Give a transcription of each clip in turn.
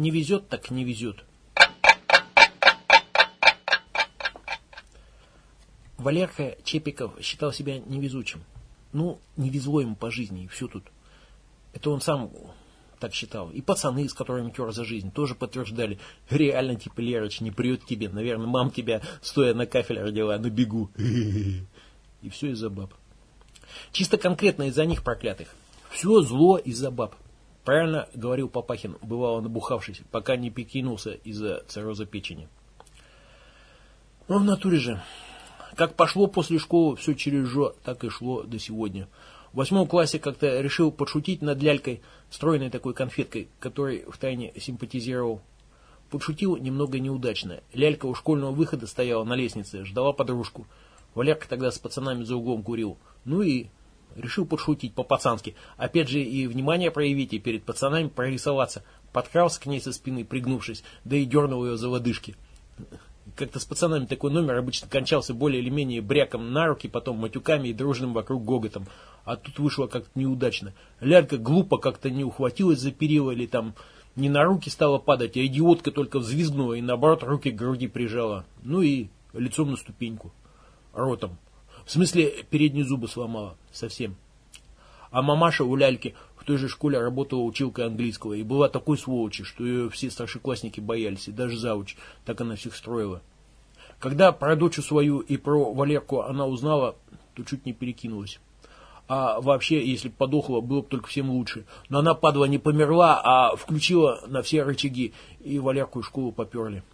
Не везет, так не везет. Валерка Чепиков считал себя невезучим. Ну, не везло ему по жизни, и все тут. Это он сам так считал. И пацаны, с которыми тер за жизнь, тоже подтверждали. Реально, типа, Лерыч не прет тебе. Наверное, мам тебя, стоя на кафеле, родила на бегу. И все из-за баб. Чисто конкретно из-за них проклятых. Все зло из-за баб. Правильно говорил Папахин, бывало набухавшись, пока не перекинулся из-за цирроза печени. Но в натуре же. Как пошло после школы все через жо, так и шло до сегодня. В восьмом классе как-то решил подшутить над лялькой, стройной такой конфеткой, которой втайне симпатизировал. Подшутил немного неудачно. Лялька у школьного выхода стояла на лестнице, ждала подружку. Валерка тогда с пацанами за углом курил. Ну и решил подшутить по-пацански. Опять же и внимание проявить, и перед пацанами прорисоваться. Подкрался к ней со спины, пригнувшись, да и дернул ее за лодыжки. Как-то с пацанами такой номер обычно кончался более или менее бряком на руки, потом матюками и дружным вокруг гоготом. А тут вышло как-то неудачно. Лялька глупо как-то не ухватилась за перила или там не на руки стала падать, а идиотка только взвизгнула и наоборот руки к груди прижала. Ну и лицом на ступеньку. Ротом. В смысле, передние зубы сломала. Совсем. А мамаша у ляльки в той же школе работала училкой английского и была такой сволочи, что ее все старшеклассники боялись, и даже зауч, так она всех строила. Когда про дочь свою и про Валерку она узнала, то чуть не перекинулась. А вообще, если бы подохла, было бы только всем лучше. Но она, падла, не померла, а включила на все рычаги, и Валерку и школу поперли.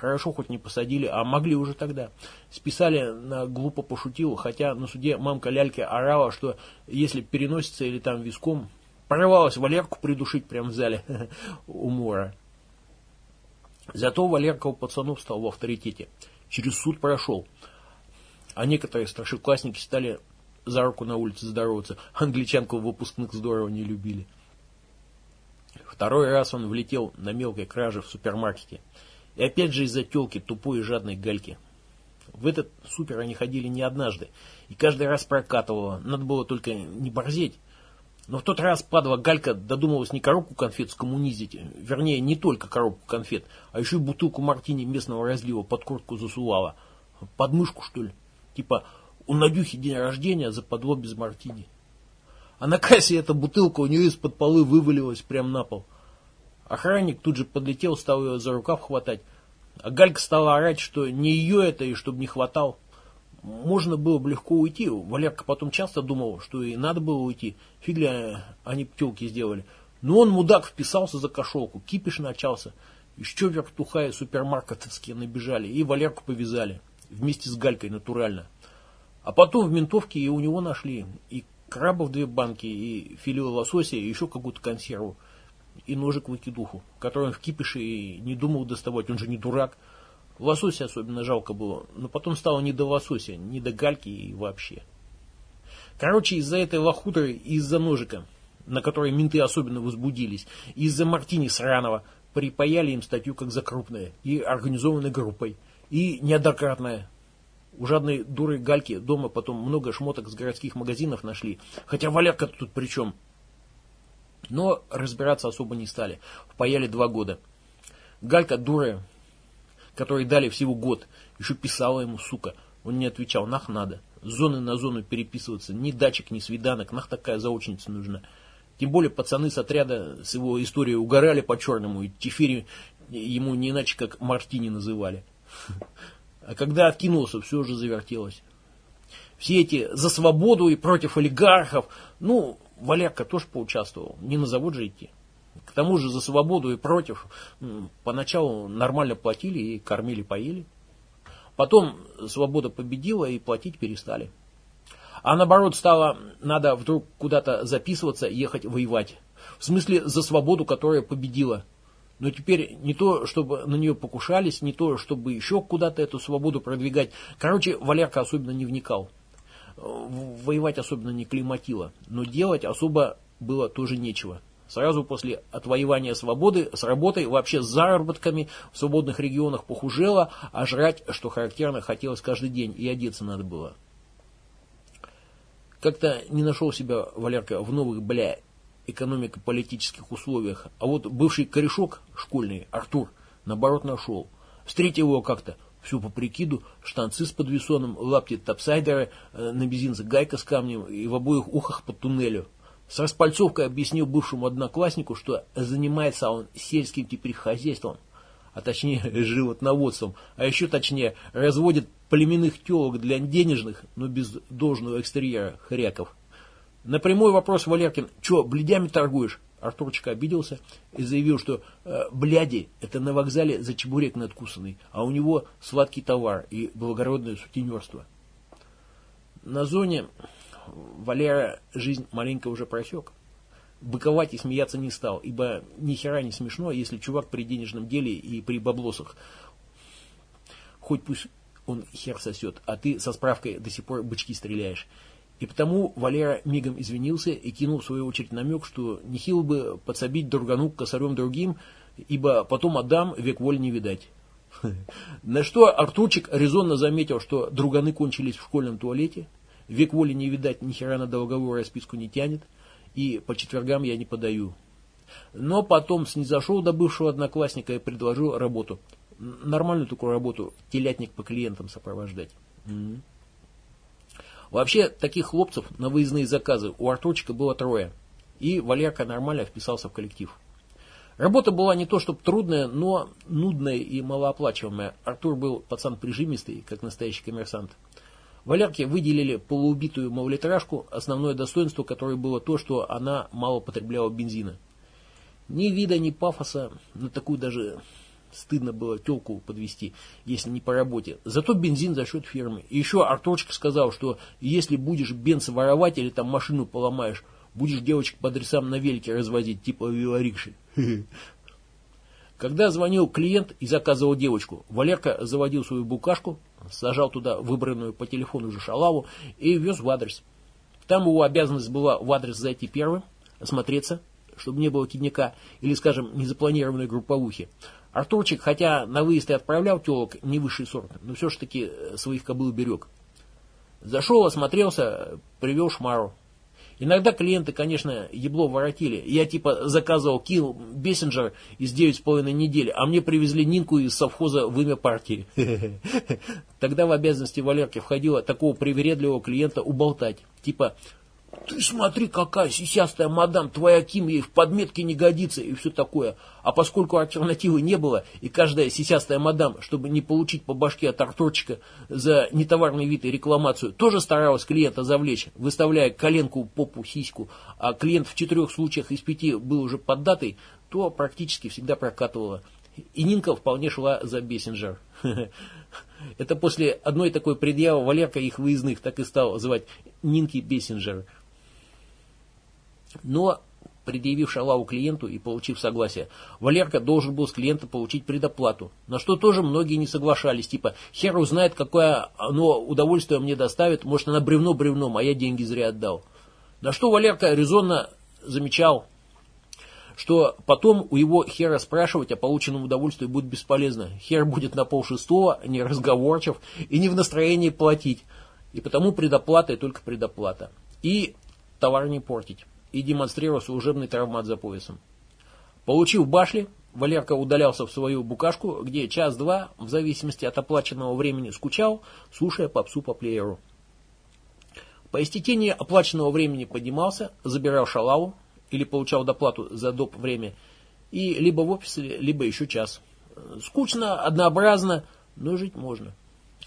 Хорошо, хоть не посадили, а могли уже тогда. Списали на глупо пошутил, хотя на суде мамка ляльки орала, что если переносится или там виском, порывалась Валерку придушить прямо в зале умора. Зато Валерка у пацанов стал в авторитете. Через суд прошел. А некоторые старшеклассники стали за руку на улице здороваться. Англичанку в выпускных здорово не любили. Второй раз он влетел на мелкой краже в супермаркете. И опять же из-за телки тупой и жадной гальки. В этот супер они ходили не однажды. И каждый раз прокатывало. Надо было только не борзеть. Но в тот раз падла галька додумалась не коробку конфет скоммунизить, вернее, не только коробку конфет, а еще и бутылку мартини местного разлива под куртку засувала. Под мышку, что ли? Типа, у Надюхи день рождения, западло без мартини. А на кассе эта бутылка у нее из-под полы вывалилась прямо на пол. Охранник тут же подлетел, стал ее за рукав хватать. А Галька стала орать, что не ее это и чтобы не хватал. Можно было бы легко уйти. Валерка потом часто думал, что и надо было уйти. Фигля они птелки сделали. Но он, мудак, вписался за кошелку. Кипиш начался. Еще вертуха и супермаркетовские набежали. И Валерку повязали. Вместе с Галькой натурально. А потом в ментовке и у него нашли и крабов две банки, и филе лосося, и еще какую-то консерву, и ножик выкидуху, который он в кипише и не думал доставать, он же не дурак. Лосося особенно жалко было, но потом стало не до лосося, не до гальки и вообще. Короче, из-за этой лохутры и из-за ножика, на которой менты особенно возбудились, из-за мартини сраного, припаяли им статью как за крупное, и организованной группой, и неоднократное, у жадной дуры Гальки дома потом много шмоток с городских магазинов нашли. Хотя Валерка тут при чем? Но разбираться особо не стали. Впаяли два года. Галька дура, которой дали всего год, еще писала ему, сука. Он не отвечал, нах надо. С зоны на зону переписываться. Ни дачек, ни свиданок. Нах такая заученица нужна. Тем более пацаны с отряда с его историей угорали по-черному. И теперь ему не иначе, как Мартини называли. А когда откинулся, все уже завертелось. Все эти за свободу и против олигархов, ну, Валерка тоже поучаствовал, не на завод же идти. К тому же за свободу и против поначалу нормально платили и кормили, поели. Потом свобода победила и платить перестали. А наоборот стало, надо вдруг куда-то записываться, ехать воевать. В смысле за свободу, которая победила. Но теперь не то, чтобы на нее покушались, не то, чтобы еще куда-то эту свободу продвигать. Короче, Валерка особенно не вникал. Воевать особенно не климатило. Но делать особо было тоже нечего. Сразу после отвоевания свободы с работой, вообще с заработками в свободных регионах похужело, а жрать, что характерно, хотелось каждый день, и одеться надо было. Как-то не нашел себя Валерка в новых, бля, экономико-политических условиях, а вот бывший корешок школьный, Артур, наоборот нашел. Встретил его как-то, все по прикиду, штанцы с подвесоном, лапти топсайдера, э, на бензинце гайка с камнем и в обоих ухах по туннелю. С распальцовкой объяснил бывшему однокласснику, что занимается он сельским теперь хозяйством, а точнее животноводством, а еще точнее разводит племенных телок для денежных, но без должного экстерьера хряков. На прямой вопрос Валеркин, что, бледями торгуешь? Артурчик обиделся и заявил, что э, бляди – это на вокзале за чебурек надкусанный, а у него сладкий товар и благородное сутенерство. На зоне Валера жизнь маленько уже просек. Быковать и смеяться не стал, ибо ни хера не смешно, если чувак при денежном деле и при баблосах. Хоть пусть он хер сосет, а ты со справкой до сих пор бычки стреляешь. И потому Валера мигом извинился и кинул в свою очередь намек, что нехило бы подсобить другану косарем другим, ибо потом отдам, век воли не видать. На что Артурчик резонно заметил, что друганы кончились в школьном туалете, век воли не видать, ни хера на долговую расписку не тянет, и по четвергам я не подаю. Но потом снизошел до бывшего одноклассника и предложил работу. Нормальную такую работу, телятник по клиентам сопровождать. Вообще, таких хлопцев на выездные заказы у Артурчика было трое. И Валерка нормально вписался в коллектив. Работа была не то чтобы трудная, но нудная и малооплачиваемая. Артур был пацан прижимистый, как настоящий коммерсант. Валерке выделили полуубитую малолитражку, основное достоинство которой было то, что она мало потребляла бензина. Ни вида, ни пафоса, на такую даже Стыдно было телку подвести, если не по работе. Зато бензин за счет фирмы. И еще Артурчик сказал, что если будешь бенз воровать или там машину поломаешь, будешь девочек по адресам на велике развозить, типа велорикши. Когда звонил клиент и заказывал девочку, Валерка заводил свою букашку, сажал туда выбранную по телефону же шалаву и вез в адрес. Там его обязанность была в адрес зайти первым, осмотреться, чтобы не было кидняка или, скажем, незапланированной групповухи. Артурчик, хотя на выезд и отправлял телок не высший сорт, но все же таки э, своих кобыл берег. Зашел, осмотрелся, привел шмару. Иногда клиенты, конечно, ебло воротили. Я типа заказывал килл Бессенджер из 9,5 недели, а мне привезли Нинку из совхоза в имя партии. Тогда в обязанности Валерки входило такого привередливого клиента уболтать. Типа, ты смотри, какая сисястая мадам, твоя Ким ей в подметке не годится и все такое. А поскольку альтернативы не было, и каждая сисястая мадам, чтобы не получить по башке от Артурчика за нетоварный вид и рекламацию, тоже старалась клиента завлечь, выставляя коленку, попу, сиську, а клиент в четырех случаях из пяти был уже поддатый, то практически всегда прокатывала. И Нинка вполне шла за Бессенджер. Это после одной такой предъявы Валерка их выездных так и стал звать Нинки Бессенджер. Но, предъявив шалаву клиенту и получив согласие, Валерка должен был с клиента получить предоплату, на что тоже многие не соглашались, типа, хер узнает, какое оно удовольствие мне доставит, может, она бревно бревном, а я деньги зря отдал. На что Валерка резонно замечал, что потом у его хера спрашивать о полученном удовольствии будет бесполезно. Хер будет на полшестого, не разговорчив и не в настроении платить. И потому предоплата и только предоплата. И товар не портить и демонстрировал служебный травмат за поясом. Получив башли, Валерка удалялся в свою букашку, где час-два, в зависимости от оплаченного времени, скучал, слушая попсу по плееру. По истечении оплаченного времени поднимался, забирал шалаву или получал доплату за доп. время и либо в офисе, либо еще час. Скучно, однообразно, но жить можно.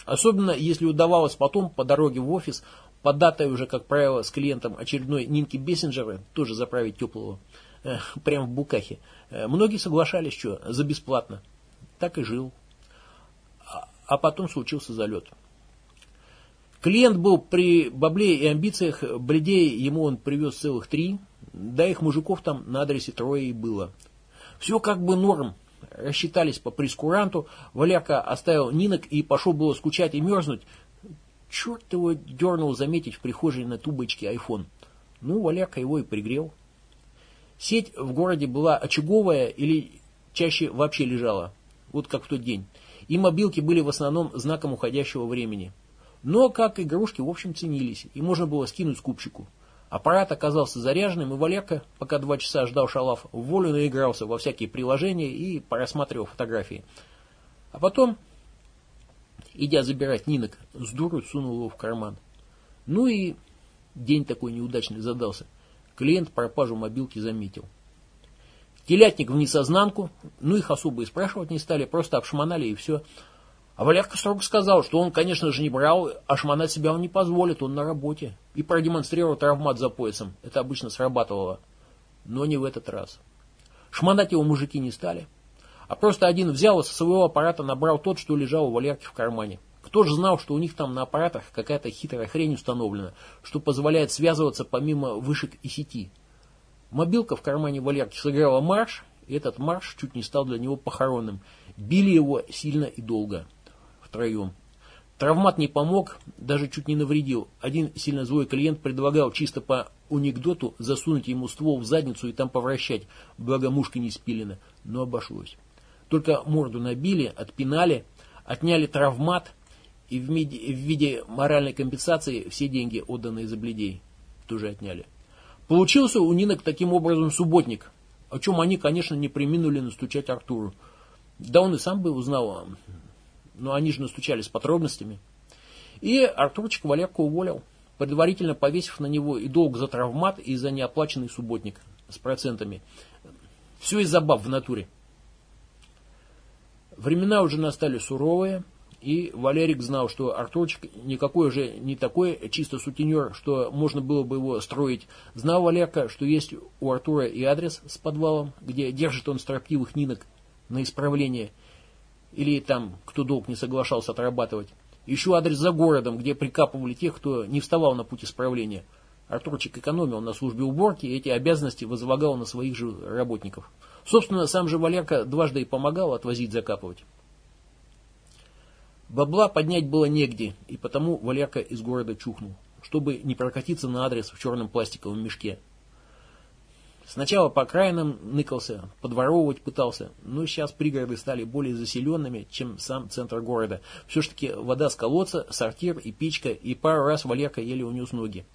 Особенно, если удавалось потом по дороге в офис по датой уже, как правило, с клиентом очередной Нинки Бессенджера, тоже заправить теплого, э, прямо в букахе. Э, многие соглашались, что за бесплатно. Так и жил. А, а потом случился залет. Клиент был при бабле и амбициях, бледей ему он привез целых три, да их мужиков там на адресе трое и было. Все как бы норм, рассчитались по прескуранту, Валерка оставил Нинок и пошел было скучать и мерзнуть, Черт его дернул заметить в прихожей на тубочке айфон. Ну, Валерка его и пригрел. Сеть в городе была очаговая или чаще вообще лежала, вот как в тот день. И мобилки были в основном знаком уходящего времени. Но как игрушки, в общем, ценились, и можно было скинуть скупщику. Аппарат оказался заряженным, и Валерка, пока два часа ждал шалав, в волю наигрался во всякие приложения и порассматривал фотографии. А потом, идя забирать Нинок, с дуру сунул его в карман. Ну и день такой неудачный задался. Клиент пропажу мобилки заметил. Телятник в несознанку, ну их особо и спрашивать не стали, просто обшмонали и все. А Валерка строго сказал, что он, конечно же, не брал, а шмонать себя он не позволит, он на работе. И продемонстрировал травмат за поясом. Это обычно срабатывало. Но не в этот раз. Шмонать его мужики не стали. А просто один взял и со своего аппарата набрал тот, что лежал у Валерки в кармане. Кто же знал, что у них там на аппаратах какая-то хитрая хрень установлена, что позволяет связываться помимо вышек и сети. Мобилка в кармане Валерки сыграла марш, и этот марш чуть не стал для него похоронным. Били его сильно и долго втроем. Травмат не помог, даже чуть не навредил. Один сильно злой клиент предлагал чисто по анекдоту засунуть ему ствол в задницу и там повращать, благо мушка не спилена, но обошлось. Только морду набили, отпинали, отняли травмат и в виде, в виде моральной компенсации все деньги, отданные за бледей, тоже отняли. Получился у Нинок таким образом субботник, о чем они, конечно, не приминули настучать Артуру. Да он и сам бы узнал, но они же настучали с подробностями. И Артурчик Валерку уволил, предварительно повесив на него и долг за травмат, и за неоплаченный субботник с процентами. Все из-за баб в натуре. Времена уже настали суровые, и Валерик знал, что Артурчик никакой же не такой чисто сутенер, что можно было бы его строить. Знал Валерка, что есть у Артура и адрес с подвалом, где держит он строптивых нинок на исправление – или там, кто долг не соглашался отрабатывать. Еще адрес за городом, где прикапывали тех, кто не вставал на путь исправления. Артурчик экономил на службе уборки и эти обязанности возлагал на своих же работников. Собственно, сам же Валерка дважды и помогал отвозить закапывать. Бабла поднять было негде, и потому Валерка из города чухнул, чтобы не прокатиться на адрес в черном пластиковом мешке. Сначала по окраинам ныкался, подворовывать пытался, но сейчас пригороды стали более заселенными, чем сам центр города. Все ж таки вода с колодца, сортир и печка, и пару раз Валерка еле унес ноги.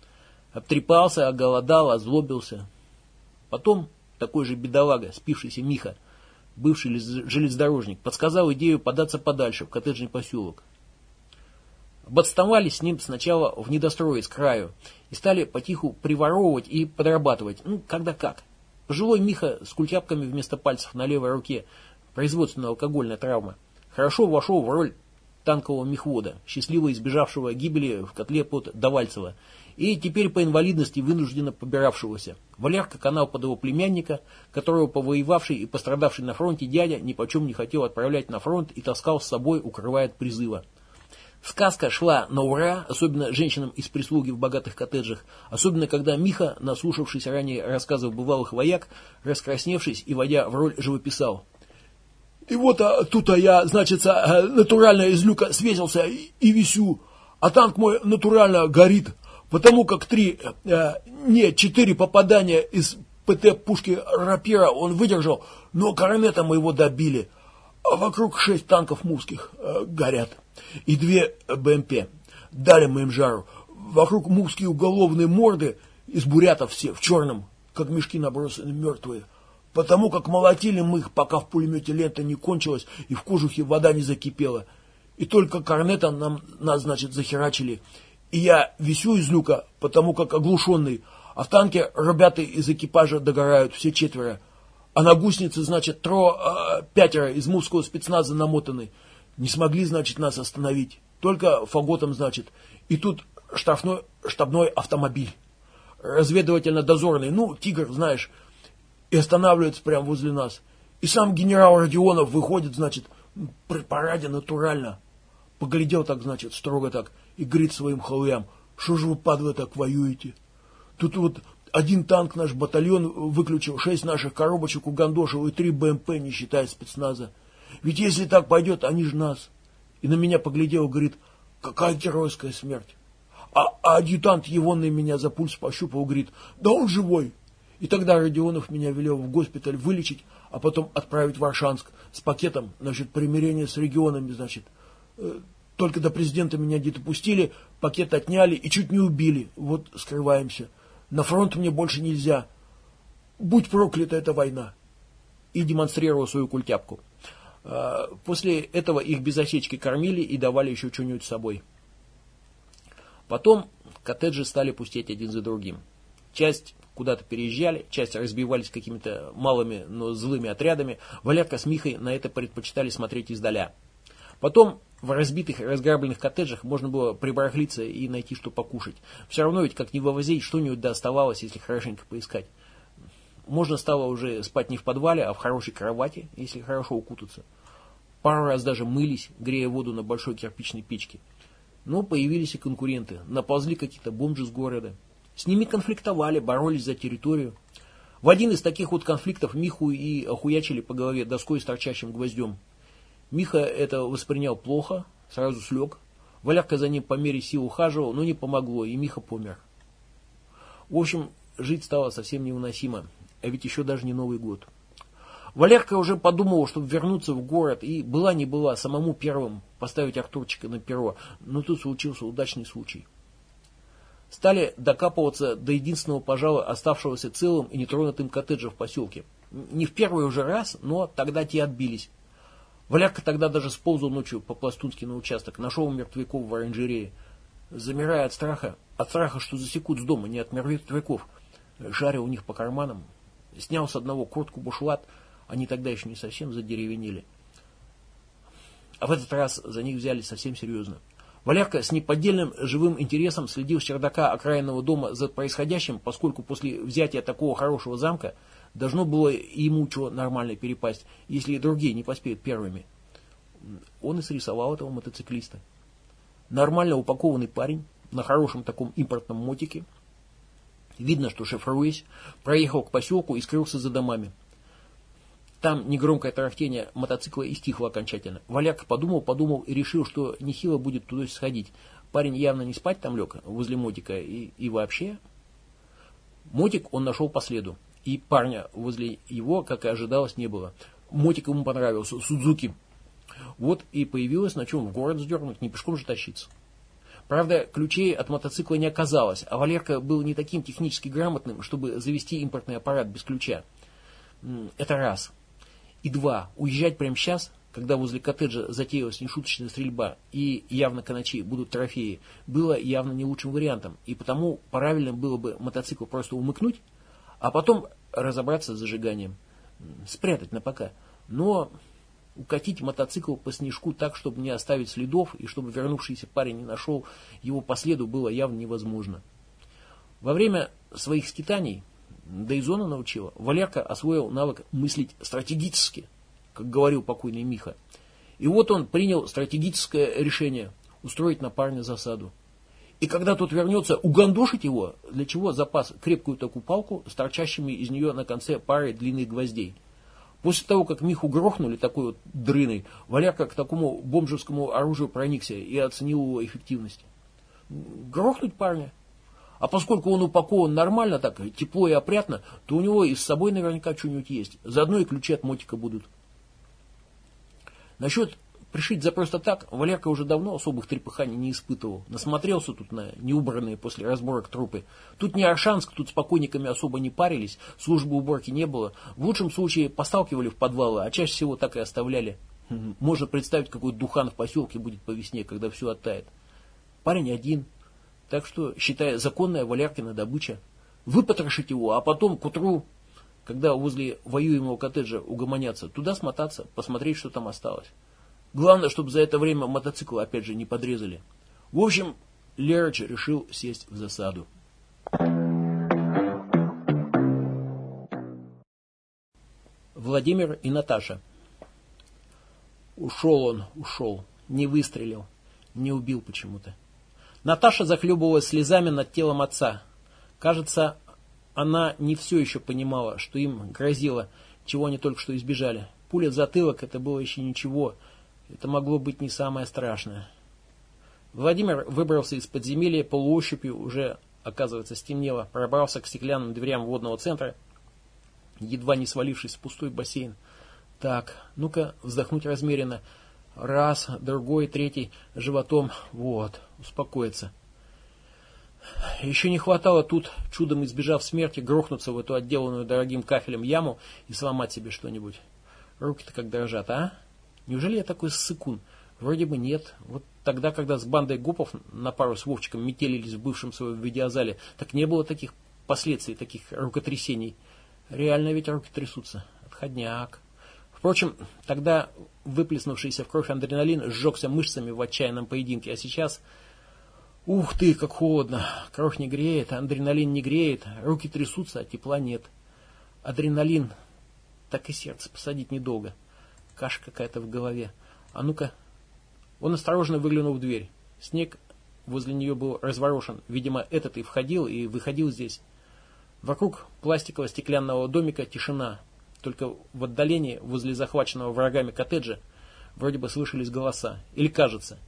Обтрепался, оголодал, озлобился. Потом такой же бедолага, спившийся Миха, бывший железнодорожник, подсказал идею податься подальше, в коттеджный поселок. Оботставали с ним сначала в недострое с краю и стали потиху приворовывать и подрабатывать, ну, когда как. Пожилой Миха с культяпками вместо пальцев на левой руке, производственная алкогольная травма, хорошо вошел в роль танкового мехвода, счастливо избежавшего гибели в котле под Давальцево, и теперь по инвалидности вынужденно побиравшегося. Валерка канал под его племянника, которого повоевавший и пострадавший на фронте дядя ни почем не хотел отправлять на фронт и таскал с собой, укрывая от призыва. Сказка шла на ура, особенно женщинам из прислуги в богатых коттеджах, особенно когда Миха, наслушавшись ранее рассказов бывалых вояк, раскрасневшись и водя в роль живописал. И вот а, тут-то я, значит, а, натурально из люка свесился и, и висю, а танк мой натурально горит, потому как три, а, нет, четыре попадания из ПТ-пушки рапира он выдержал, но коромета моего добили, а вокруг шесть танков муских а, горят и две БМП. Дали мы им жару. Вокруг мувские уголовные морды из бурятов все в черном, как мешки набросаны мертвые. Потому как молотили мы их, пока в пулемете лента не кончилась и в кожухе вода не закипела. И только корнета нам, нас, значит, захерачили. И я висю из люка, потому как оглушенный, а в танке ребята из экипажа догорают, все четверо. А на гусенице, значит, тро, э, пятеро из мувского спецназа намотаны. Не смогли, значит, нас остановить. Только фаготом, значит. И тут штрафной штабной автомобиль. Разведывательно-дозорный. Ну, тигр, знаешь. И останавливается прямо возле нас. И сам генерал Родионов выходит, значит, при параде натурально. Поглядел так, значит, строго так. И говорит своим халуям, что же вы, падлы, так воюете? Тут вот один танк наш батальон выключил, шесть наших коробочек угандошил и три БМП, не считая спецназа. Ведь если так пойдет, они же нас. И на меня поглядел, говорит, какая геройская смерть. А, а адъютант Егонный меня за пульс пощупал, говорит, да он живой. И тогда Родионов меня велел в госпиталь вылечить, а потом отправить в Аршанск с пакетом, значит, примирения с регионами, значит. Э, только до президента меня где-то пустили, пакет отняли и чуть не убили. Вот скрываемся. На фронт мне больше нельзя. Будь проклята эта война. И демонстрировал свою культяпку. А, после этого их без осечки кормили и давали еще что-нибудь с собой. Потом коттеджи стали пустеть один за другим. Часть куда-то переезжали, часть разбивались какими-то малыми, но злыми отрядами. Валерка с Михой на это предпочитали смотреть издаля. Потом в разбитых разграбленных коттеджах можно было прибарахлиться и найти что покушать. Все равно ведь как ни вывозить, что-нибудь да оставалось, если хорошенько поискать. Можно стало уже спать не в подвале, а в хорошей кровати, если хорошо укутаться. Пару раз даже мылись, грея воду на большой кирпичной печке. Но появились и конкуренты. Наползли какие-то бомжи с города. С ними конфликтовали, боролись за территорию. В один из таких вот конфликтов Миху и охуячили по голове доской с торчащим гвоздем. Миха это воспринял плохо, сразу слег. Валярка за ним по мере сил ухаживал, но не помогло, и Миха помер. В общем, жить стало совсем невыносимо, а ведь еще даже не Новый год. Валерка уже подумал, чтобы вернуться в город, и была не была, самому первым поставить Артурчика на перо, но тут случился удачный случай. Стали докапываться до единственного, пожалуй, оставшегося целым и нетронутым коттеджа в поселке. Не в первый уже раз, но тогда те отбились. Валярка тогда даже сползал ночью по-пластунски на участок, нашел мертвяков в оранжерее. Замирая от страха, от страха, что засекут с дома, не от мертвяков, жарил у них по карманам, снял с одного куртку бушлат, они тогда еще не совсем задеревенели. А в этот раз за них взяли совсем серьезно. Валерка с неподдельным живым интересом следил с чердака окраинного дома за происходящим, поскольку после взятия такого хорошего замка Должно было ему что нормально перепасть, если и другие не поспеют первыми. Он и срисовал этого мотоциклиста. Нормально упакованный парень, на хорошем таком импортном мотике. Видно, что шифруясь, проехал к поселку и скрылся за домами. Там негромкое тарахтение мотоцикла и стихло окончательно. Валяк подумал, подумал и решил, что нехило будет туда сходить. Парень явно не спать там лег возле мотика и, и вообще. Мотик он нашел по следу и парня возле его, как и ожидалось, не было. Мотик ему понравился, Судзуки. Вот и появилось на чем в город сдернуть, не пешком же тащиться. Правда, ключей от мотоцикла не оказалось, а Валерка был не таким технически грамотным, чтобы завести импортный аппарат без ключа. Это раз. И два. Уезжать прямо сейчас, когда возле коттеджа затеялась нешуточная стрельба и явно каначи будут трофеи, было явно не лучшим вариантом. И потому правильным было бы мотоцикл просто умыкнуть, а потом разобраться с зажиганием. Спрятать на пока. Но укатить мотоцикл по снежку так, чтобы не оставить следов, и чтобы вернувшийся парень не нашел его по следу, было явно невозможно. Во время своих скитаний, да и зона научила, Валерка освоил навык мыслить стратегически, как говорил покойный Миха. И вот он принял стратегическое решение устроить на парня засаду. И когда тот вернется, угандошить его, для чего запас крепкую такую палку с торчащими из нее на конце парой длинных гвоздей. После того, как Миху грохнули такой вот дрыной, Валерка к такому бомжевскому оружию проникся и оценил его эффективность. Грохнуть парня. А поскольку он упакован нормально так, тепло и опрятно, то у него и с собой наверняка что-нибудь есть. Заодно и ключи от мотика будут. Насчет Пришить за просто так Валерка уже давно особых трепыханий не испытывал. Насмотрелся тут на неубранные после разборок трупы. Тут не Аршанск, тут с покойниками особо не парились, службы уборки не было. В лучшем случае посталкивали в подвалы, а чаще всего так и оставляли. Можно представить, какой духан в поселке будет по весне, когда все оттает. Парень один. Так что, считая законная Валеркина добыча, выпотрошить его, а потом к утру, когда возле воюемого коттеджа угомонятся, туда смотаться, посмотреть, что там осталось. Главное, чтобы за это время мотоцикл опять же не подрезали. В общем, Лерыч решил сесть в засаду. Владимир и Наташа. Ушел он, ушел. Не выстрелил. Не убил почему-то. Наташа захлебывалась слезами над телом отца. Кажется, она не все еще понимала, что им грозило, чего они только что избежали. Пуля в затылок это было еще ничего, это могло быть не самое страшное. Владимир выбрался из подземелья полуощупью, уже, оказывается, стемнело, пробрался к стеклянным дверям водного центра, едва не свалившись в пустой бассейн. Так, ну-ка, вздохнуть размеренно. Раз, другой, третий, животом. Вот, успокоиться. Еще не хватало тут, чудом избежав смерти, грохнуться в эту отделанную дорогим кафелем яму и сломать себе что-нибудь. Руки-то как дрожат, а? Неужели я такой ссыкун? Вроде бы нет. Вот тогда, когда с бандой гопов на пару с Вовчиком метелились в бывшем своем видеозале, так не было таких последствий, таких рукотрясений. Реально ведь руки трясутся. Отходняк. Впрочем, тогда выплеснувшийся в кровь адреналин сжегся мышцами в отчаянном поединке, а сейчас... Ух ты, как холодно. Кровь не греет, адреналин не греет, руки трясутся, а тепла нет. Адреналин, так и сердце посадить недолго. Каша какая-то в голове. А ну-ка. Он осторожно выглянул в дверь. Снег возле нее был разворошен. Видимо, этот и входил, и выходил здесь. Вокруг пластикового стеклянного домика тишина. Только в отдалении, возле захваченного врагами коттеджа, вроде бы слышались голоса. Или кажется.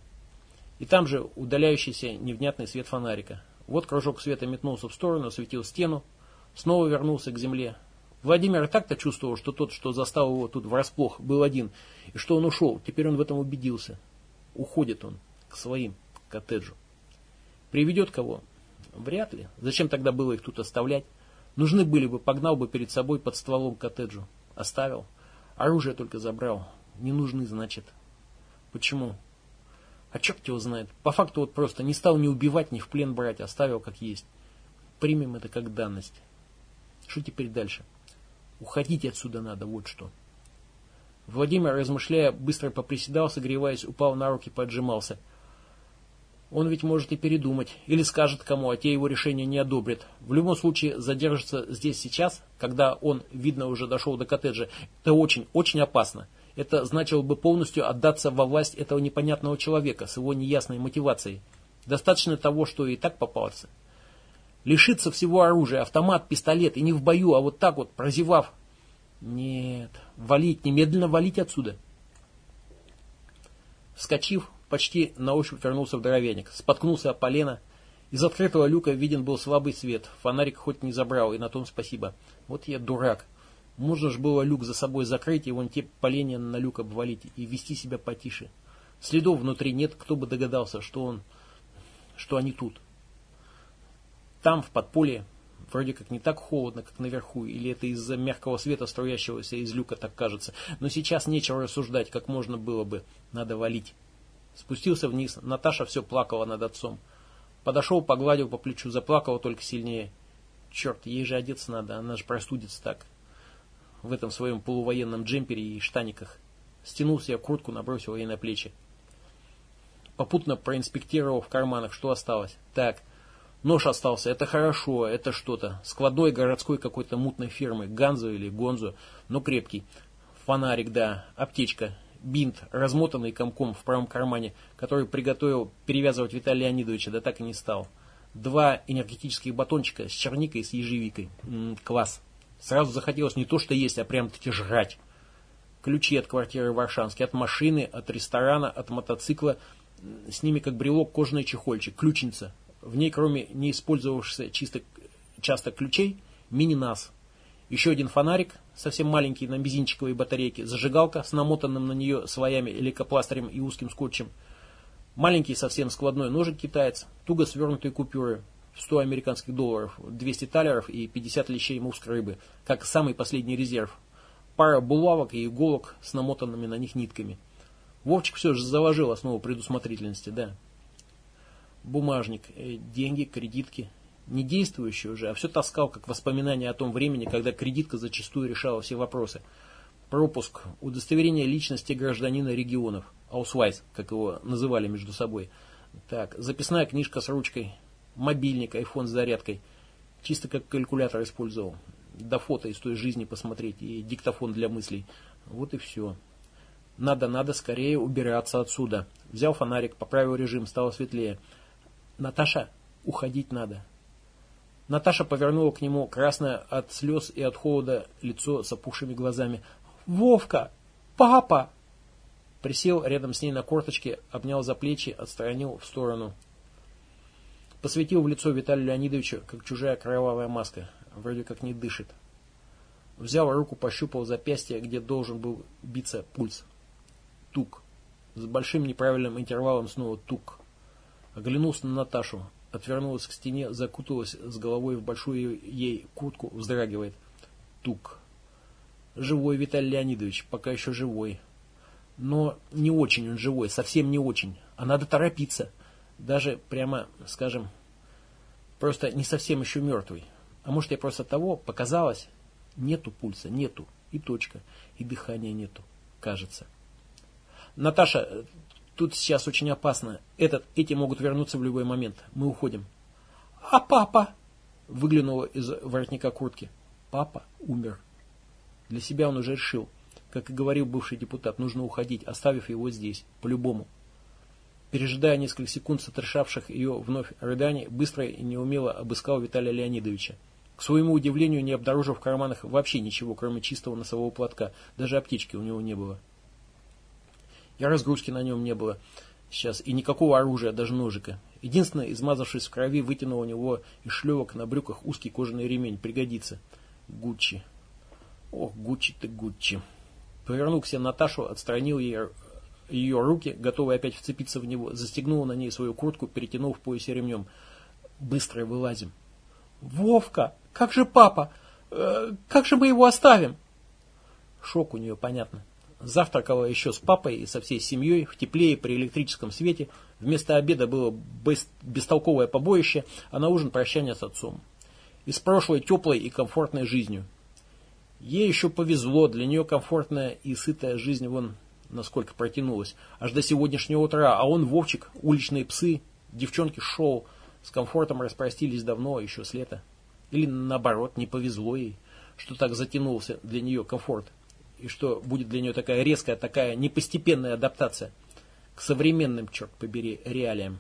И там же удаляющийся невнятный свет фонарика. Вот кружок света метнулся в сторону, осветил стену, снова вернулся к земле. Владимир так-то чувствовал, что тот, что застал его тут врасплох, был один, и что он ушел. Теперь он в этом убедился. Уходит он к своим, к коттеджу. Приведет кого? Вряд ли. Зачем тогда было их тут оставлять? Нужны были бы, погнал бы перед собой под стволом к коттеджу. Оставил. Оружие только забрал. Не нужны, значит. Почему? А черт его знает. По факту вот просто не стал ни убивать, ни в плен брать, оставил как есть. Примем это как данность. Что теперь дальше? Уходить отсюда надо, вот что. Владимир, размышляя, быстро поприседал, согреваясь, упал на руки, поджимался. Он ведь может и передумать, или скажет кому, а те его решения не одобрят. В любом случае, задержаться здесь сейчас, когда он, видно, уже дошел до коттеджа, это очень, очень опасно. Это значило бы полностью отдаться во власть этого непонятного человека с его неясной мотивацией. Достаточно того, что и так попался. Лишиться всего оружия, автомат, пистолет, и не в бою, а вот так вот, прозевав. Нет, валить, немедленно валить отсюда. Вскочив, почти на ощупь вернулся в дровяник, споткнулся о полено. Из открытого люка виден был слабый свет, фонарик хоть не забрал, и на том спасибо. Вот я дурак. Можно же было люк за собой закрыть и вон те поленья на люк обвалить и вести себя потише. Следов внутри нет, кто бы догадался, что он, что они тут. Там, в подполье, вроде как не так холодно, как наверху, или это из-за мягкого света, струящегося из люка, так кажется. Но сейчас нечего рассуждать, как можно было бы. Надо валить. Спустился вниз. Наташа все плакала над отцом. Подошел, погладил по плечу, заплакала только сильнее. Черт, ей же одеться надо, она же простудится так в этом своем полувоенном джемпере и штаниках. Стянул себе куртку, набросил ей на плечи. Попутно проинспектировал в карманах, что осталось. Так, нож остался, это хорошо, это что-то. Складной городской какой-то мутной фирмы, Ганзо или Гонзо, но крепкий. Фонарик, да, аптечка, бинт, размотанный комком в правом кармане, который приготовил перевязывать Виталия Леонидовича, да так и не стал. Два энергетических батончика с черникой и с ежевикой. М -м, класс. Сразу захотелось не то что есть, а прям-таки жрать. Ключи от квартиры в Варшанске, от машины, от ресторана, от мотоцикла. С ними как брелок кожаный чехольчик, ключница. В ней, кроме не использовавшихся чисто часто ключей, мини-нас. Еще один фонарик, совсем маленький, на мизинчиковой батарейке, зажигалка с намотанным на нее слоями лейкопластырем и узким скотчем. Маленький совсем складной ножик китаец, туго свернутые купюры, 100 американских долларов, 200 талеров и 50 лещей морской рыбы, как самый последний резерв. Пара булавок и иголок с намотанными на них нитками. Вовчик все же заложил основу предусмотрительности, да. Бумажник, э, деньги, кредитки. Не действующий уже, а все таскал, как воспоминание о том времени, когда кредитка зачастую решала все вопросы. Пропуск, удостоверение личности гражданина регионов, аусвайс, как его называли между собой. Так, записная книжка с ручкой, мобильник, iPhone с зарядкой. Чисто как калькулятор использовал. До фото из той жизни посмотреть и диктофон для мыслей. Вот и все. Надо, надо скорее убираться отсюда. Взял фонарик, поправил режим, стало светлее. Наташа, уходить надо. Наташа повернула к нему красное от слез и от холода лицо с опухшими глазами. «Вовка! Папа!» Присел рядом с ней на корточке, обнял за плечи, отстранил в сторону. Посветил в лицо Виталия Леонидовича, как чужая кровавая маска. Вроде как не дышит. Взял руку, пощупал запястье, где должен был биться пульс. Тук. С большим неправильным интервалом снова тук. Оглянулся на Наташу. Отвернулась к стене, закуталась с головой в большую ей куртку, вздрагивает. Тук. Живой Виталий Леонидович, пока еще живой. Но не очень он живой, совсем не очень. А надо торопиться. Даже прямо, скажем, просто не совсем еще мертвый. А может я просто того, показалось, нету пульса, нету, и точка, и дыхания нету, кажется. Наташа, тут сейчас очень опасно. Этот, эти могут вернуться в любой момент. Мы уходим. А папа? Выглянула из воротника куртки. Папа умер. Для себя он уже решил. Как и говорил бывший депутат, нужно уходить, оставив его здесь, по-любому. Пережидая несколько секунд сотрясавших ее вновь рыданий, быстро и неумело обыскал Виталия Леонидовича. К своему удивлению, не обнаружив в карманах вообще ничего, кроме чистого носового платка. Даже аптечки у него не было. И разгрузки на нем не было сейчас, и никакого оружия, даже ножика. Единственное, измазавшись в крови, вытянул у него из шлевок на брюках узкий кожаный ремень. Пригодится. Гуччи. Ох, Гуччи ты Гуччи. Повернул к себе Наташу, отстранил ей ее руки, готовый опять вцепиться в него, застегнул на ней свою куртку, перетянув в поясе ремнем. Быстро вылазим. Вовка, как же папа? Э, как же мы его оставим? Шок у нее, понятно. Завтракала еще с папой и со всей семьей в тепле и при электрическом свете. Вместо обеда было бестолковое побоище, а на ужин прощание с отцом. И с прошлой теплой и комфортной жизнью. Ей еще повезло, для нее комфортная и сытая жизнь вон насколько протянулась, аж до сегодняшнего утра, а он, Вовчик, уличные псы, девчонки шоу, с комфортом распростились давно, еще с лета. Или наоборот, не повезло ей, что так затянулся для нее комфорт, и что будет для нее такая резкая, такая непостепенная адаптация к современным, черт побери, реалиям.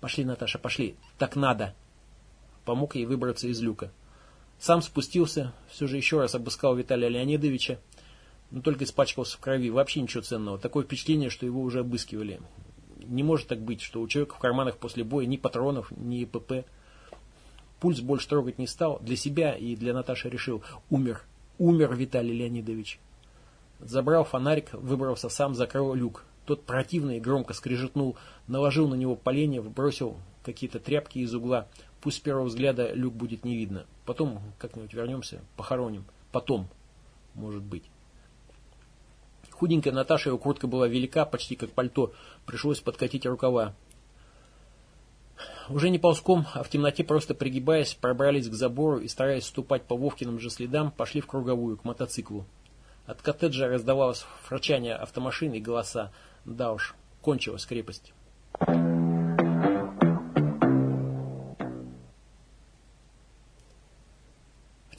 Пошли, Наташа, пошли, так надо. Помог ей выбраться из люка. Сам спустился, все же еще раз обыскал Виталия Леонидовича, но только испачкался в крови, вообще ничего ценного. Такое впечатление, что его уже обыскивали. Не может так быть, что у человека в карманах после боя ни патронов, ни ПП. Пульс больше трогать не стал. Для себя и для Наташи решил. Умер. Умер Виталий Леонидович. Забрал фонарик, выбрался сам, закрыл люк. Тот противно и громко скрежетнул, наложил на него поленья, бросил какие-то тряпки из угла. Пусть с первого взгляда люк будет не видно. Потом как-нибудь вернемся, похороним. Потом, может быть. Худенькая Наташа, его куртка была велика, почти как пальто. Пришлось подкатить рукава. Уже не ползком, а в темноте просто пригибаясь, пробрались к забору и, стараясь ступать по Вовкиным же следам, пошли в круговую, к мотоциклу. От коттеджа раздавалось фрачание автомашин и голоса. Да уж, кончилась крепость.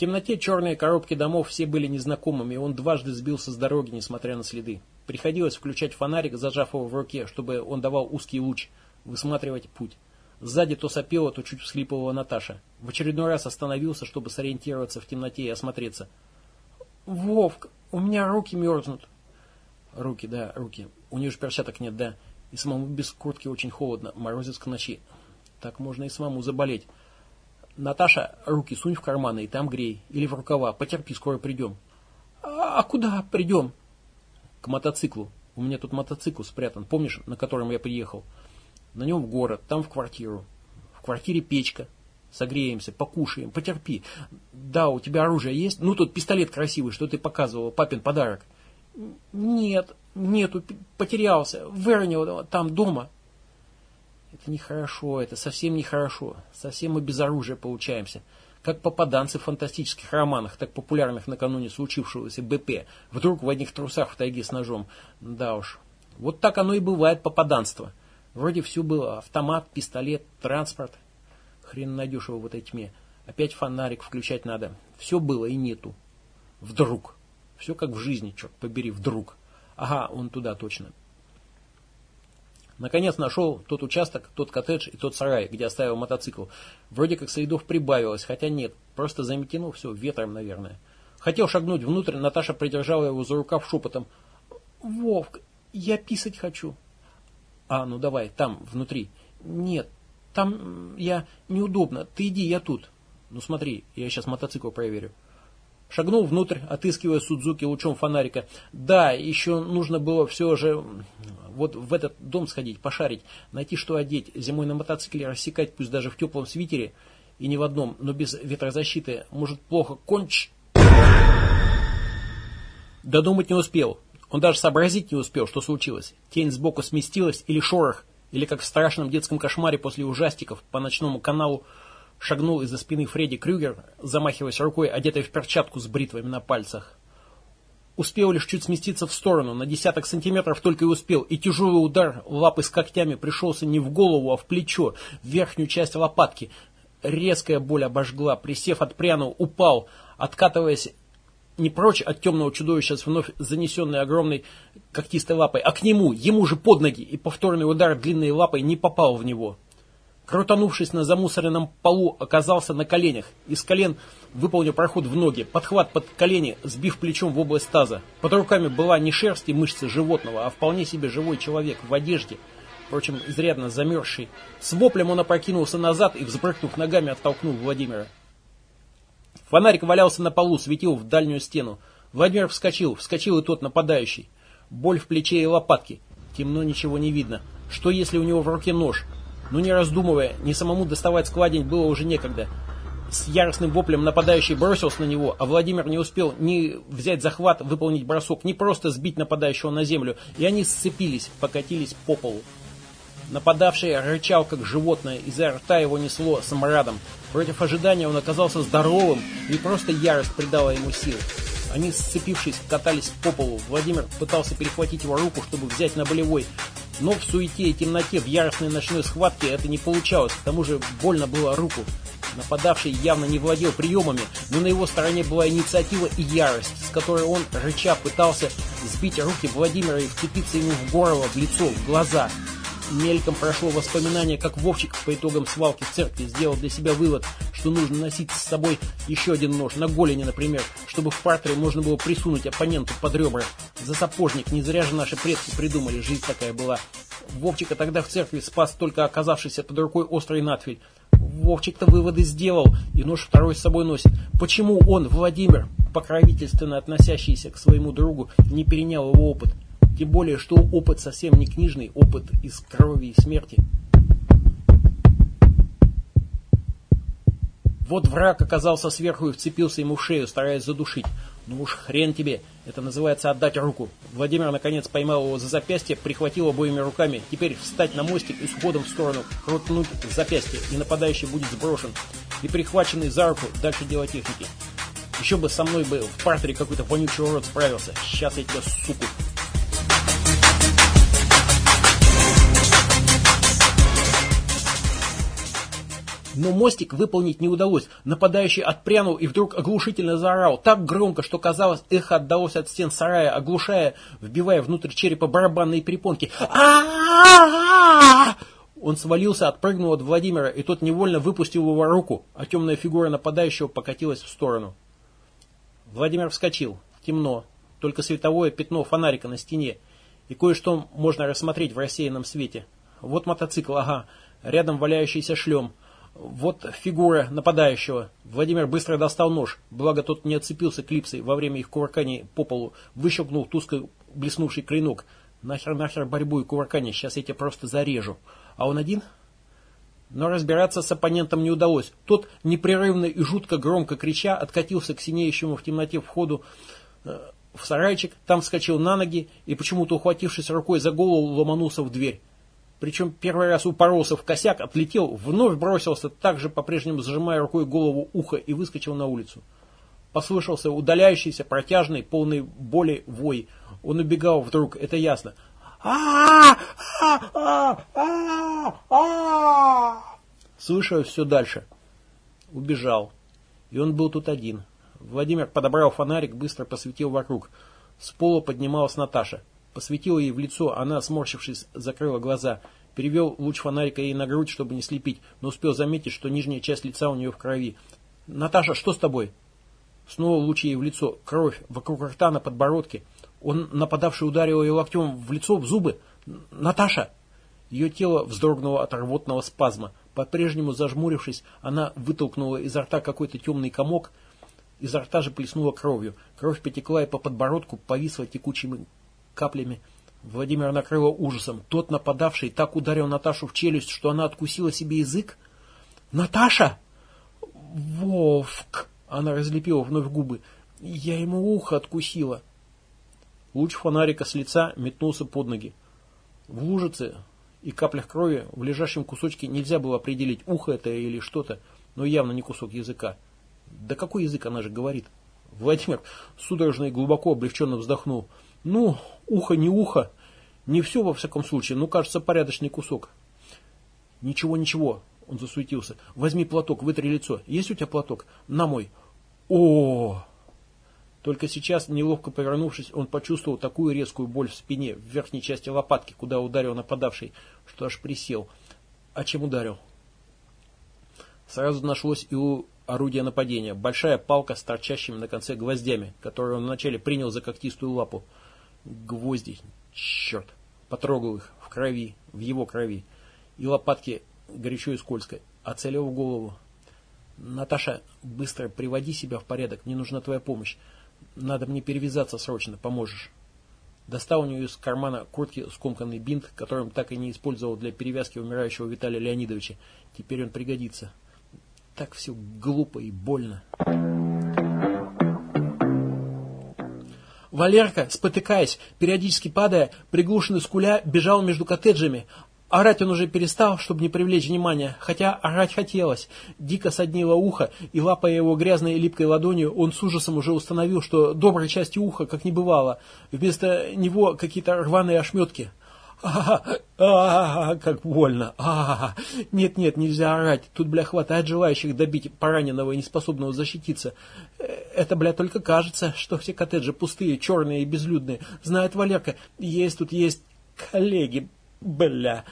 темноте черные коробки домов все были незнакомыми, он дважды сбился с дороги, несмотря на следы. Приходилось включать фонарик, зажав его в руке, чтобы он давал узкий луч, высматривать путь. Сзади то сопела, то чуть всхлипывала Наташа. В очередной раз остановился, чтобы сориентироваться в темноте и осмотреться. «Вовк, у меня руки мерзнут». «Руки, да, руки. У нее же перчаток нет, да. И самому без куртки очень холодно, морозец к ночи. Так можно и самому заболеть». Наташа, руки сунь в карманы и там грей. Или в рукава. Потерпи, скоро придем. А, а куда придем? К мотоциклу. У меня тут мотоцикл спрятан, помнишь, на котором я приехал? На нем в город, там в квартиру. В квартире печка. Согреемся, покушаем, потерпи. Да, у тебя оружие есть? Ну, тут пистолет красивый, что ты показывал, папин подарок. Нет, нету, потерялся, выронил там дома. Это нехорошо, это совсем нехорошо. Совсем мы без оружия получаемся. Как попаданцы в фантастических романах, так популярных накануне случившегося БП. Вдруг в одних трусах в тайге с ножом. Да уж. Вот так оно и бывает попаданство. Вроде все было. Автомат, пистолет, транспорт. Хрен найдешь его в этой тьме. Опять фонарик включать надо. Все было и нету. Вдруг. Все как в жизни, черт побери, вдруг. Ага, он туда точно. Наконец нашел тот участок, тот коттедж и тот сарай, где оставил мотоцикл. Вроде как следов прибавилось, хотя нет, просто заметено все ветром, наверное. Хотел шагнуть внутрь, Наташа придержала его за рукав шепотом. «Вовк, я писать хочу». «А, ну давай, там, внутри». «Нет, там я неудобно. Ты иди, я тут». «Ну смотри, я сейчас мотоцикл проверю». Шагнул внутрь, отыскивая Судзуки лучом фонарика. Да, еще нужно было все же вот в этот дом сходить, пошарить, найти что одеть, зимой на мотоцикле рассекать, пусть даже в теплом свитере, и не в одном, но без ветрозащиты, может плохо конч... Додумать не успел. Он даже сообразить не успел, что случилось. Тень сбоку сместилась, или шорох, или как в страшном детском кошмаре после ужастиков по ночному каналу шагнул из-за спины Фредди Крюгер, замахиваясь рукой, одетой в перчатку с бритвами на пальцах. Успел лишь чуть сместиться в сторону, на десяток сантиметров только и успел, и тяжелый удар лапы с когтями пришелся не в голову, а в плечо, в верхнюю часть лопатки. Резкая боль обожгла, присев отпрянул, упал, откатываясь не прочь от темного чудовища с вновь занесенной огромной когтистой лапой, а к нему, ему же под ноги, и повторный удар длинной лапой не попал в него. Крутанувшись на замусоренном полу, оказался на коленях. Из колен выполнил проход в ноги, подхват под колени, сбив плечом в область таза. Под руками была не шерсть и мышцы животного, а вполне себе живой человек в одежде, впрочем, изрядно замерзший. С воплем он опрокинулся назад и, взбрыкнув ногами, оттолкнул Владимира. Фонарик валялся на полу, светил в дальнюю стену. Владимир вскочил, вскочил и тот нападающий. Боль в плече и лопатке. Темно, ничего не видно. Что если у него в руке нож? Но не раздумывая, ни самому доставать складень было уже некогда. С яростным воплем нападающий бросился на него, а Владимир не успел ни взять захват, выполнить бросок, ни просто сбить нападающего на землю, и они сцепились, покатились по полу. Нападавший рычал, как животное, изо рта его несло смрадом. Против ожидания он оказался здоровым, и просто ярость придала ему сил. Они, сцепившись, катались по полу. Владимир пытался перехватить его руку, чтобы взять на болевой, но в суете и темноте, в яростной ночной схватке это не получалось, к тому же больно было руку. Нападавший явно не владел приемами, но на его стороне была инициатива и ярость, с которой он, рыча, пытался сбить руки Владимира и вцепиться ему в горло, в лицо, в глаза. Мельком прошло воспоминание, как Вовчик по итогам свалки в церкви сделал для себя вывод, что нужно носить с собой еще один нож, на голени, например, чтобы в партере можно было присунуть оппоненту под ребра. За сапожник, не зря же наши предки придумали, жизнь такая была. Вовчика тогда в церкви спас только оказавшийся под рукой острый надфиль. Вовчик-то выводы сделал, и нож второй с собой носит. Почему он, Владимир, покровительственно относящийся к своему другу, не перенял его опыт? Тем более, что опыт совсем не книжный, опыт из крови и смерти. Вот враг оказался сверху и вцепился ему в шею, стараясь задушить. Ну уж хрен тебе, это называется отдать руку. Владимир наконец поймал его за запястье, прихватил обоими руками. Теперь встать на мостик и с уходом в сторону крутнуть запястье, и нападающий будет сброшен. И прихваченный за руку дальше дело техники. Еще бы со мной бы в партере какой-то вонючий урод справился. Сейчас я тебя, суку, Но мостик выполнить не удалось. Нападающий отпрянул и вдруг оглушительно заорал. Так громко, что казалось, эхо отдалось от стен сарая, оглушая, вбивая внутрь черепа барабанные перепонки. а Он свалился, отпрыгнул от Владимира, и тот невольно выпустил его руку, а темная фигура нападающего покатилась в сторону. Владимир вскочил. Темно. Только световое пятно фонарика на стене. И кое-что можно рассмотреть в рассеянном свете. Вот мотоцикл, ага. Рядом валяющийся шлем. Вот фигура нападающего. Владимир быстро достал нож, благо тот не отцепился клипсой во время их кувырканий по полу, выщелкнул тускло блеснувший клинок. Нахер, нахер борьбу и кувыркание, сейчас я тебя просто зарежу. А он один? Но разбираться с оппонентом не удалось. Тот, непрерывно и жутко громко крича, откатился к синеющему в темноте входу э, в сарайчик, там вскочил на ноги и, почему-то ухватившись рукой за голову, ломанулся в дверь причем первый раз упоролся в косяк, отлетел, вновь бросился, также по-прежнему зажимая рукой голову уха и выскочил на улицу. Послышался удаляющийся, протяжный, полный боли вой. Он убегал вдруг, это ясно. а а а а Слыша все дальше. Убежал. И он был тут один. Владимир подобрал фонарик, быстро посветил вокруг. С пола поднималась Наташа. Посветил ей в лицо, она, сморщившись, закрыла глаза. Перевел луч фонарика ей на грудь, чтобы не слепить, но успел заметить, что нижняя часть лица у нее в крови. «Наташа, что с тобой?» Снова луч ей в лицо. Кровь вокруг рта на подбородке. Он, нападавший, ударил ее локтем в лицо, в зубы. «Наташа!» Ее тело вздрогнуло от рвотного спазма. По-прежнему зажмурившись, она вытолкнула изо рта какой-то темный комок, Изо рта же плеснула кровью. Кровь потекла и по подбородку повисла текучими каплями. Владимир накрыло ужасом. Тот нападавший так ударил Наташу в челюсть, что она откусила себе язык. «Наташа!» «Вовк!» Она разлепила вновь губы. «Я ему ухо откусила!» Луч фонарика с лица метнулся под ноги. В лужице и каплях крови в лежащем кусочке нельзя было определить, ухо это или что-то, но явно не кусок языка. Да какой язык она же говорит? Владимир судорожно и глубоко облегченно вздохнул. Ну, ухо не ухо. Не все во всяком случае, но кажется порядочный кусок. Ничего, ничего, он засуетился. Возьми платок, вытри лицо. Есть у тебя платок? На мой. О, только сейчас, неловко повернувшись, он почувствовал такую резкую боль в спине, в верхней части лопатки, куда ударил нападавший, что аж присел. А чем ударил? Сразу нашлось и у орудия нападения. Большая палка с торчащими на конце гвоздями, которую он вначале принял за когтистую лапу. Гвозди, черт, потрогал их, в крови, в его крови. И лопатки горячо и скользко. Оцелил в голову. Наташа, быстро приводи себя в порядок, мне нужна твоя помощь. Надо мне перевязаться срочно, поможешь. Достал у нее из кармана куртки скомканный бинт, которым так и не использовал для перевязки умирающего Виталия Леонидовича. Теперь он пригодится. Так все глупо и больно. Валерка, спотыкаясь, периодически падая, приглушенный скуля, бежал между коттеджами, Орать он уже перестал, чтобы не привлечь внимания, хотя орать хотелось. Дико соднило ухо, и лапая его грязной и липкой ладонью, он с ужасом уже установил, что доброй части уха, как не бывало. Вместо него какие-то рваные ошметки. А, а, как больно. А, нет, нет, нельзя орать. Тут, бля, хватает желающих добить пораненного и неспособного защититься. Это, бля, только кажется, что все коттеджи пустые, черные и безлюдные. Знает Валерка, есть тут есть коллеги, бля.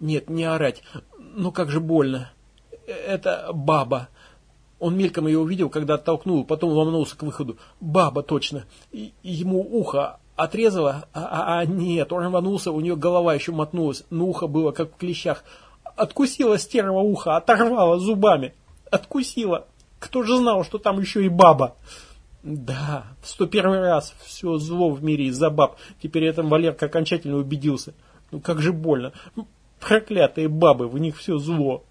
Нет, не орать. Ну как же больно. Это баба. Он мельком ее увидел, когда оттолкнул, потом ломнулся к выходу. Баба, точно. И, ему ухо отрезало, а, а, а нет, он рванулся, у нее голова еще мотнулась, но ухо было как в клещах. Откусила стерва ухо, оторвала зубами. Откусила. Кто же знал, что там еще и баба? Да, в сто первый раз все зло в мире из-за баб. Теперь этом Валерка окончательно убедился. Ну как же больно. Проклятые бабы, в них все зло.